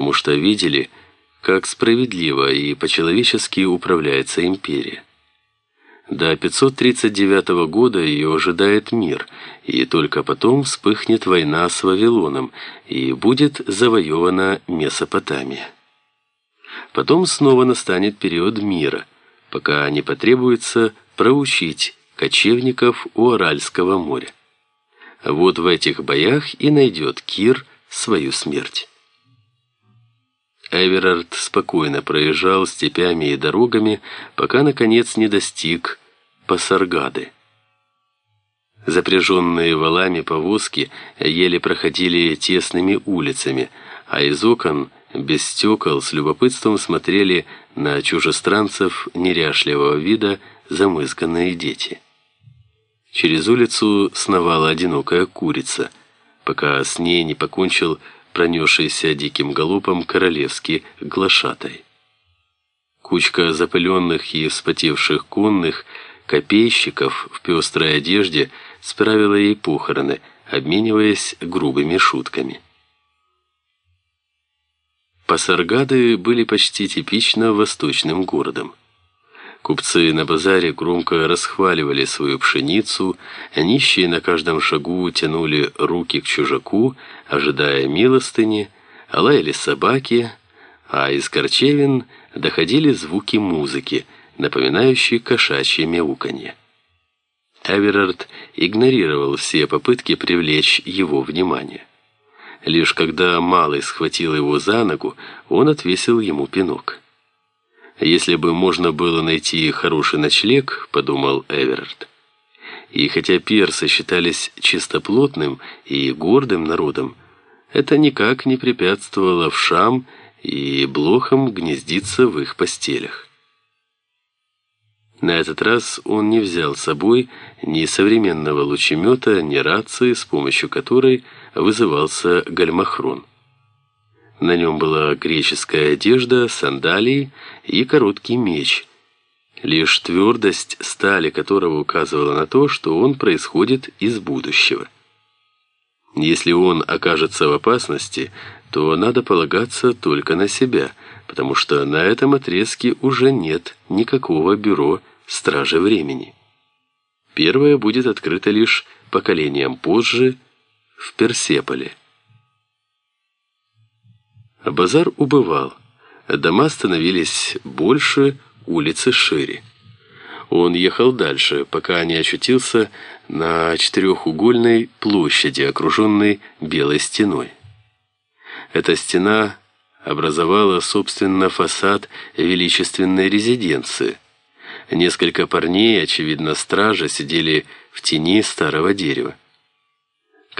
потому что видели, как справедливо и по-человечески управляется империя. До 539 года ее ожидает мир, и только потом вспыхнет война с Вавилоном, и будет завоевана Месопотамия. Потом снова настанет период мира, пока не потребуется проучить кочевников у Аральского моря. Вот в этих боях и найдет Кир свою смерть. Эверард спокойно проезжал степями и дорогами, пока, наконец, не достиг Пасаргады. Запряженные валами повозки еле проходили тесными улицами, а из окон без стекол с любопытством смотрели на чужестранцев неряшливого вида замызганные дети. Через улицу сновала одинокая курица, пока с ней не покончил пронесшийся диким галопом королевский глашатай. Кучка запыленных и вспотевших конных копейщиков в пестрой одежде справила ей похороны, обмениваясь грубыми шутками. Пасаргады были почти типично восточным городом. Купцы на базаре громко расхваливали свою пшеницу, нищие на каждом шагу тянули руки к чужаку, ожидая милостыни, а лаяли собаки, а из корчевин доходили звуки музыки, напоминающие кошачье мяуканье. Эверард игнорировал все попытки привлечь его внимание. Лишь когда Малый схватил его за ногу, он отвесил ему пинок. «Если бы можно было найти хороший ночлег», — подумал Эверард. И хотя персы считались чистоплотным и гордым народом, это никак не препятствовало вшам и блохам гнездиться в их постелях. На этот раз он не взял с собой ни современного лучемета, ни рации, с помощью которой вызывался гальмахрон. На нем была греческая одежда, сандалии и короткий меч. Лишь твердость стали которого указывала на то, что он происходит из будущего. Если он окажется в опасности, то надо полагаться только на себя, потому что на этом отрезке уже нет никакого бюро стражи времени. Первое будет открыто лишь поколением позже в Персеполе. Базар убывал, дома становились больше, улицы шире. Он ехал дальше, пока не очутился на четырехугольной площади, окруженной белой стеной. Эта стена образовала, собственно, фасад величественной резиденции. Несколько парней, очевидно, стража, сидели в тени старого дерева.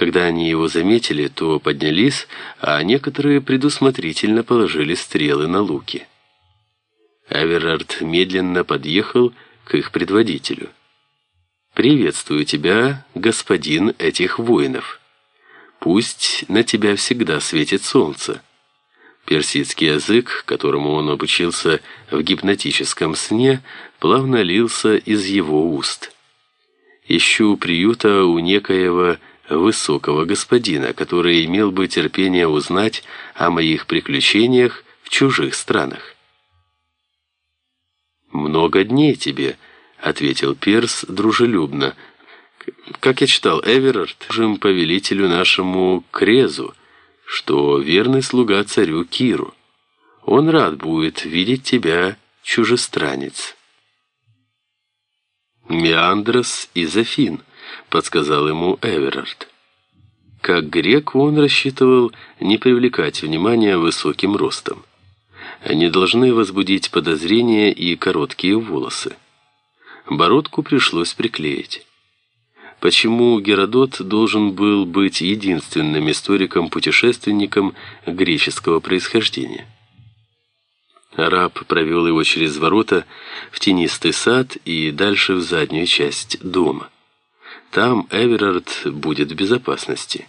Когда они его заметили, то поднялись, а некоторые предусмотрительно положили стрелы на луки. Аверард медленно подъехал к их предводителю. «Приветствую тебя, господин этих воинов. Пусть на тебя всегда светит солнце». Персидский язык, которому он обучился в гипнотическом сне, плавно лился из его уст. «Ищу приюта у некоего высокого господина, который имел бы терпение узнать о моих приключениях в чужих странах. «Много дней тебе», — ответил Перс дружелюбно. «Как я читал, Эверард, жим повелителю нашему Крезу, что верный слуга царю Киру. Он рад будет видеть тебя, чужестранец». «Меандрос и Зафин», — подсказал ему Эверард. Как грек он рассчитывал не привлекать внимания высоким ростом. Они должны возбудить подозрения и короткие волосы. Бородку пришлось приклеить. Почему Геродот должен был быть единственным историком-путешественником греческого происхождения? Араб провел его через ворота в тенистый сад и дальше в заднюю часть дома. Там Эверард будет в безопасности.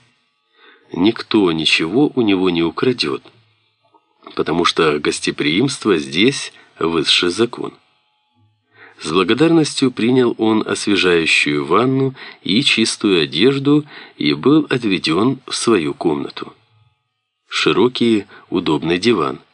Никто ничего у него не украдет потому что гостеприимство здесь высший закон. С благодарностью принял он освежающую ванну и чистую одежду и был отведен в свою комнату. широкий удобный диван –